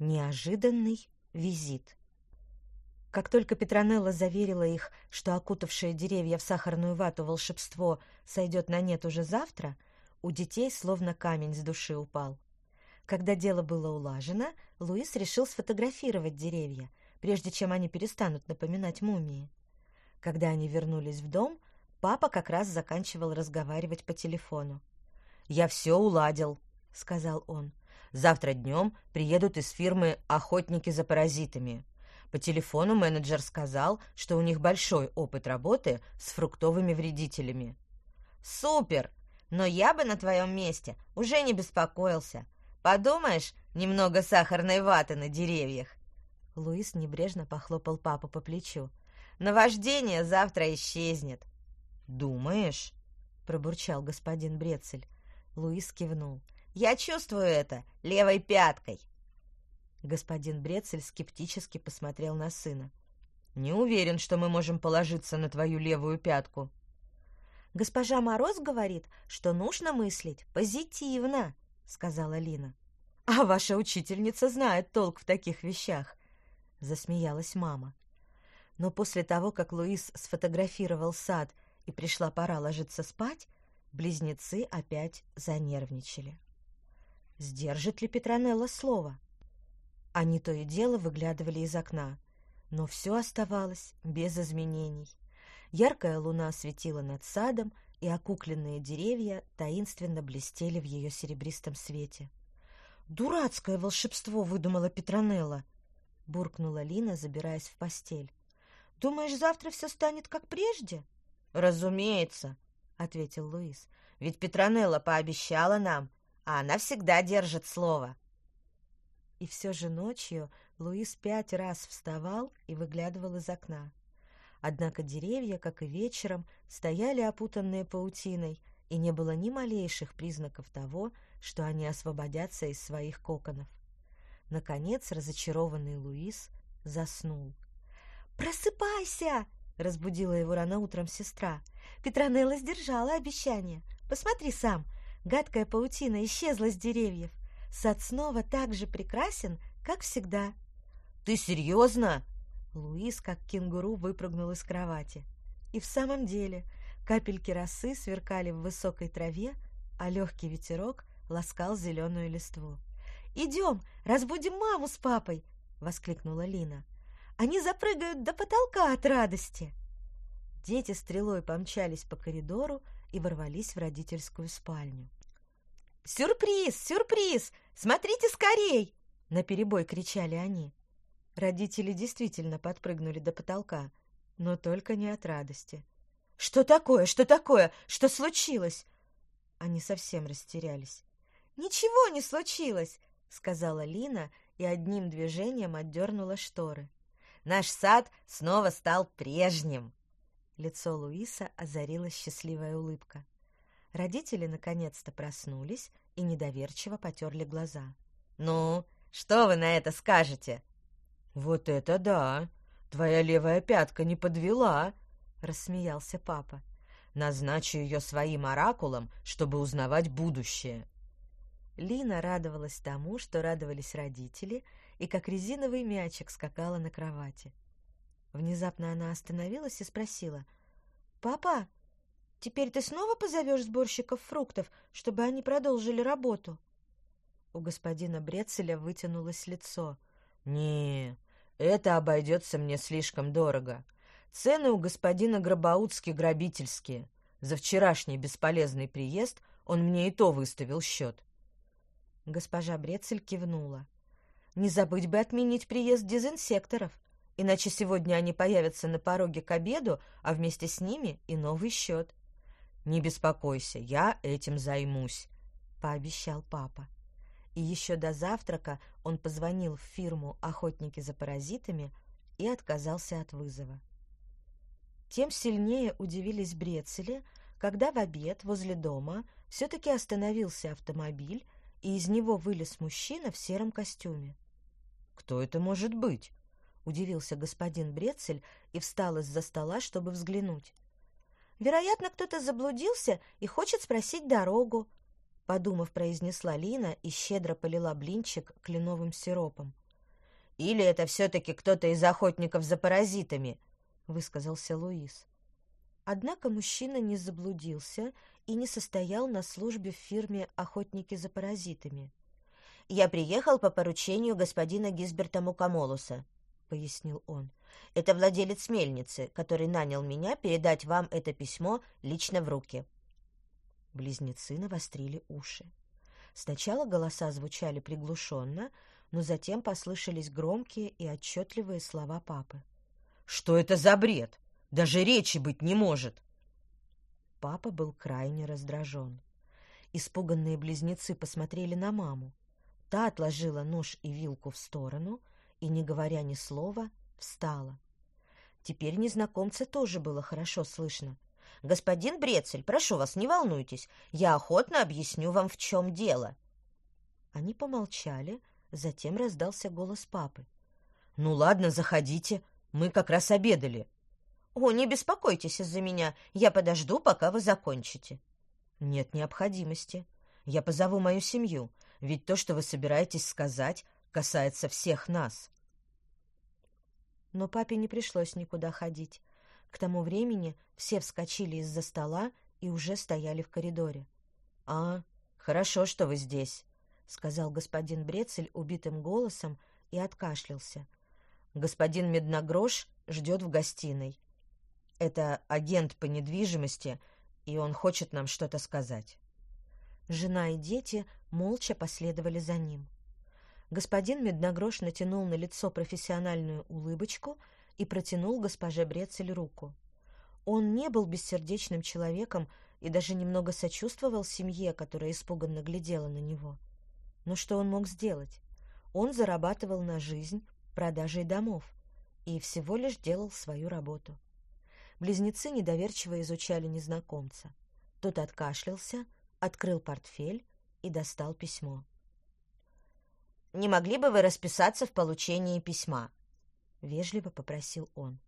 Неожиданный визит. Как только Петронелла заверила их, что окутавшее деревья в сахарную вату волшебство сойдет на нет уже завтра, у детей словно камень с души упал. Когда дело было улажено, Луис решил сфотографировать деревья, прежде чем они перестанут напоминать мумии. Когда они вернулись в дом, папа как раз заканчивал разговаривать по телефону. «Я все уладил», — сказал он. «Завтра днем приедут из фирмы «Охотники за паразитами». По телефону менеджер сказал, что у них большой опыт работы с фруктовыми вредителями. «Супер! Но я бы на твоем месте уже не беспокоился. Подумаешь, немного сахарной ваты на деревьях». Луис небрежно похлопал папу по плечу. «Наваждение завтра исчезнет». «Думаешь?» — пробурчал господин Брецель. Луис кивнул. «Я чувствую это левой пяткой». Господин Брецель скептически посмотрел на сына. «Не уверен, что мы можем положиться на твою левую пятку». «Госпожа Мороз говорит, что нужно мыслить позитивно», — сказала Лина. «А ваша учительница знает толк в таких вещах», — засмеялась мама. Но после того, как Луис сфотографировал сад и пришла пора ложиться спать, близнецы опять занервничали. Сдержит ли Петронелла слово? Они то и дело выглядывали из окна, но все оставалось без изменений. Яркая луна светила над садом, и окукленные деревья таинственно блестели в ее серебристом свете. «Дурацкое волшебство!» — выдумала Петронелла, — буркнула Лина, забираясь в постель. «Думаешь, завтра все станет как прежде?» «Разумеется», — ответил Луис. «Ведь Петронелла пообещала нам, а она всегда держит слово». И все же ночью Луис пять раз вставал и выглядывал из окна. Однако деревья, как и вечером, стояли опутанные паутиной, и не было ни малейших признаков того, что они освободятся из своих коконов. Наконец разочарованный Луис заснул. «Просыпайся!» — разбудила его рано утром сестра. Петронелла сдержала обещание. «Посмотри сам, гадкая паутина исчезла с деревьев. Сад снова так же прекрасен, как всегда». «Ты серьезно?» Луис, как кенгуру, выпрыгнул из кровати. И в самом деле капельки росы сверкали в высокой траве, а легкий ветерок ласкал зеленую листву. «Идем, разбудим маму с папой!» — воскликнула Лина. «Они запрыгают до потолка от радости!» Дети стрелой помчались по коридору и ворвались в родительскую спальню. «Сюрприз! Сюрприз! Смотрите скорей!» — наперебой кричали они. Родители действительно подпрыгнули до потолка, но только не от радости. «Что такое? Что такое? Что случилось?» Они совсем растерялись. «Ничего не случилось!» — сказала Лина и одним движением отдернула шторы. «Наш сад снова стал прежним!» Лицо Луиса озарила счастливая улыбка. Родители наконец-то проснулись и недоверчиво потерли глаза. «Ну, что вы на это скажете?» «Вот это да! Твоя левая пятка не подвела!» — рассмеялся папа. «Назначу ее своим оракулом, чтобы узнавать будущее». Лина радовалась тому, что радовались родители, и как резиновый мячик скакала на кровати. Внезапно она остановилась и спросила. «Папа, теперь ты снова позовешь сборщиков фруктов, чтобы они продолжили работу?» У господина Брецеля вытянулось лицо. «Не, это обойдется мне слишком дорого. Цены у господина Гробаутски грабительские. За вчерашний бесполезный приезд он мне и то выставил счет. Госпожа Брецель кивнула. Не забыть бы отменить приезд дезинсекторов, иначе сегодня они появятся на пороге к обеду, а вместе с ними и новый счет. Не беспокойся, я этим займусь, пообещал папа и еще до завтрака он позвонил в фирму «Охотники за паразитами» и отказался от вызова. Тем сильнее удивились Брецели, когда в обед возле дома все-таки остановился автомобиль, и из него вылез мужчина в сером костюме. «Кто это может быть?» — удивился господин Брецель и встал из-за стола, чтобы взглянуть. «Вероятно, кто-то заблудился и хочет спросить дорогу», подумав, произнесла Лина и щедро полила блинчик кленовым сиропом. Или это все-таки кто-то из охотников за паразитами?» — высказался Луис. Однако мужчина не заблудился и не состоял на службе в фирме «Охотники за паразитами». «Я приехал по поручению господина Гизберта Мукамолуса», — пояснил он. «Это владелец мельницы, который нанял меня передать вам это письмо лично в руки». Близнецы навострили уши. Сначала голоса звучали приглушенно, но затем послышались громкие и отчетливые слова папы. «Что это за бред? Даже речи быть не может!» Папа был крайне раздражен. Испуганные близнецы посмотрели на маму. Та отложила нож и вилку в сторону и, не говоря ни слова, встала. Теперь незнакомца тоже было хорошо слышно. «Господин Брецель, прошу вас, не волнуйтесь. Я охотно объясню вам, в чем дело». Они помолчали, затем раздался голос папы. «Ну ладно, заходите. Мы как раз обедали». «О, не беспокойтесь из-за меня. Я подожду, пока вы закончите». «Нет необходимости. Я позову мою семью, ведь то, что вы собираетесь сказать, касается всех нас». Но папе не пришлось никуда ходить. К тому времени все вскочили из-за стола и уже стояли в коридоре. «А, хорошо, что вы здесь», — сказал господин Брецель убитым голосом и откашлялся. «Господин Медногрош ждет в гостиной. Это агент по недвижимости, и он хочет нам что-то сказать». Жена и дети молча последовали за ним. Господин Медногрош натянул на лицо профессиональную улыбочку и протянул госпоже Брецель руку. Он не был бессердечным человеком и даже немного сочувствовал семье, которая испуганно глядела на него. Но что он мог сделать? Он зарабатывал на жизнь продажей домов и всего лишь делал свою работу. Близнецы недоверчиво изучали незнакомца. Тот откашлялся, открыл портфель и достал письмо. «Не могли бы вы расписаться в получении письма?» — вежливо попросил он.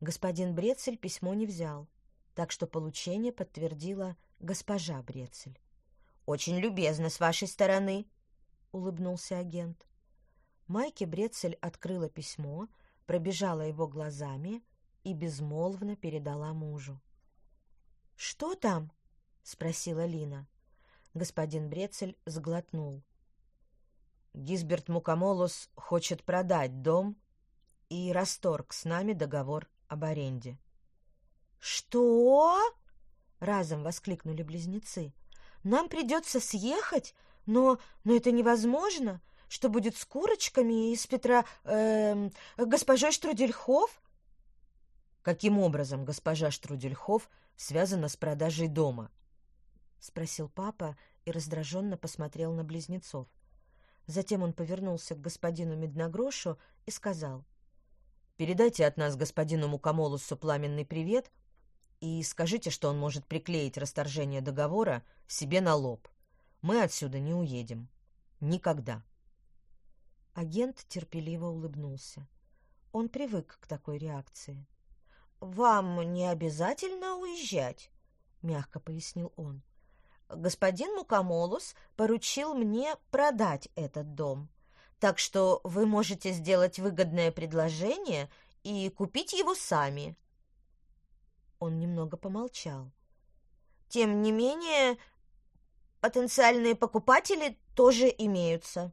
Господин Брецель письмо не взял, так что получение подтвердила госпожа Брецель. «Очень любезно с вашей стороны», — улыбнулся агент. Майки Брецель открыла письмо, пробежала его глазами и безмолвно передала мужу. «Что там?» — спросила Лина. Господин Брецель сглотнул. Гизберт Мукамолус хочет продать дом и расторг с нами договор об аренде. «Что?» — разом воскликнули близнецы. «Нам придется съехать, но, но это невозможно. Что будет с курочками и с Петра... Э, госпожой Штрудельхов?» «Каким образом госпожа Штрудельхов связана с продажей дома?» — спросил папа и раздраженно посмотрел на близнецов. Затем он повернулся к господину Медногрошу и сказал. «Передайте от нас господину Мукамолусу пламенный привет и скажите, что он может приклеить расторжение договора себе на лоб. Мы отсюда не уедем. Никогда». Агент терпеливо улыбнулся. Он привык к такой реакции. «Вам не обязательно уезжать», — мягко пояснил он господин Мукамолус поручил мне продать этот дом. Так что вы можете сделать выгодное предложение и купить его сами. Он немного помолчал. Тем не менее, потенциальные покупатели тоже имеются.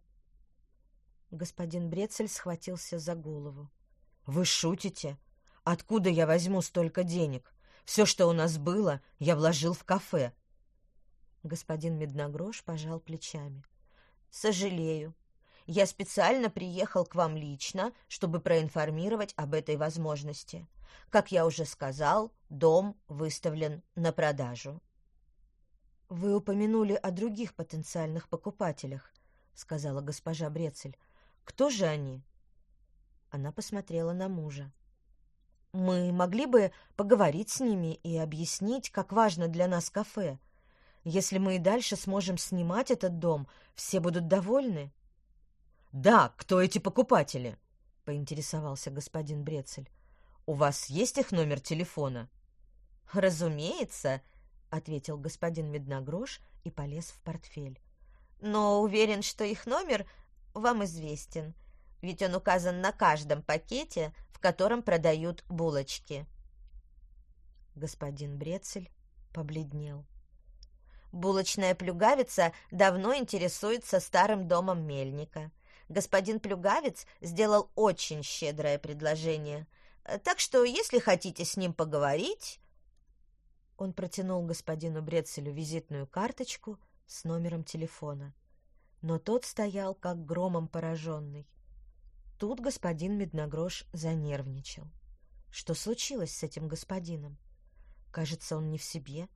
Господин Брецель схватился за голову. Вы шутите? Откуда я возьму столько денег? Все, что у нас было, я вложил в кафе. Господин Медногрош пожал плечами. «Сожалею. Я специально приехал к вам лично, чтобы проинформировать об этой возможности. Как я уже сказал, дом выставлен на продажу». «Вы упомянули о других потенциальных покупателях», — сказала госпожа Брецель. «Кто же они?» Она посмотрела на мужа. «Мы могли бы поговорить с ними и объяснить, как важно для нас кафе. Если мы и дальше сможем снимать этот дом, все будут довольны. Да, кто эти покупатели? поинтересовался господин Брецель. У вас есть их номер телефона? Разумеется, ответил господин Медногрош и полез в портфель. Но уверен, что их номер вам известен. ведь он указан на каждом пакете, в котором продают булочки. Господин Брецель побледнел. Булочная плюгавица давно интересуется старым домом мельника. Господин Плюгавец сделал очень щедрое предложение. Так что, если хотите с ним поговорить... Он протянул господину Брецелю визитную карточку с номером телефона. Но тот стоял, как громом пораженный. Тут господин Медногрош занервничал. Что случилось с этим господином? Кажется, он не в себе.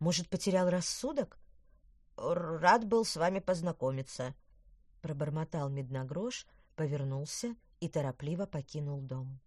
Может, потерял рассудок? Рад был с вами познакомиться. Пробормотал Медногрош, повернулся и торопливо покинул дом.